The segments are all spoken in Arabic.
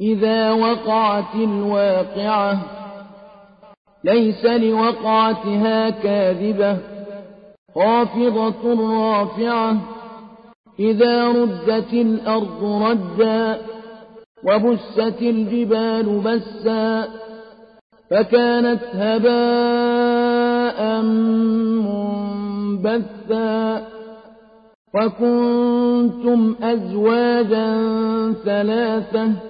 إذا وقعت الواقعة ليس لوقعتها كاذبة خافضة رافعة إذا ردت الأرض ردا وبست الجبال بسا فكانت هباء منبثا. وكنتم أزواجا ثلاثة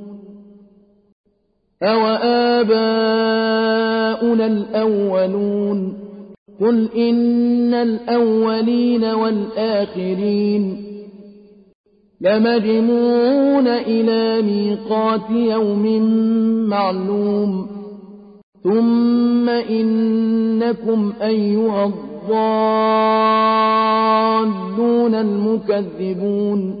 أوآباؤنا الأولون قل إن الأولين والآخرين لمجموعون إلى ميقات يوم معلوم ثم إنكم أيها الضالون المكذبون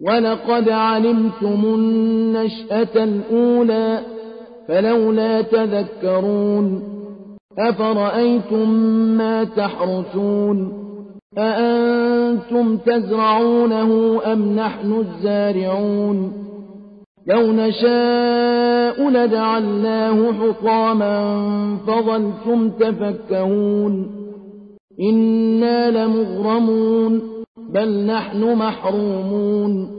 ولقد علمتم النشأة الأولى فلولا تذكرون أفرأيتم ما تحرثون أأنتم تزرعونه أم نحن الزارعون لو نشاء لجعلناه حطاما فظلتم تفكهون إنا لمغرمون بل نحن محرومون.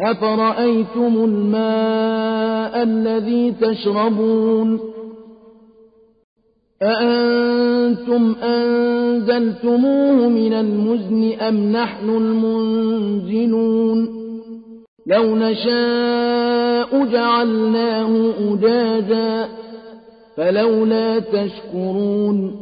أفرأيتم الماء الذي تشربون؟ أأنتم أنزلتموه من المزن أم نحن المنزلون؟ لو نشاء جعلناه أجاجا فلولا تشكرون.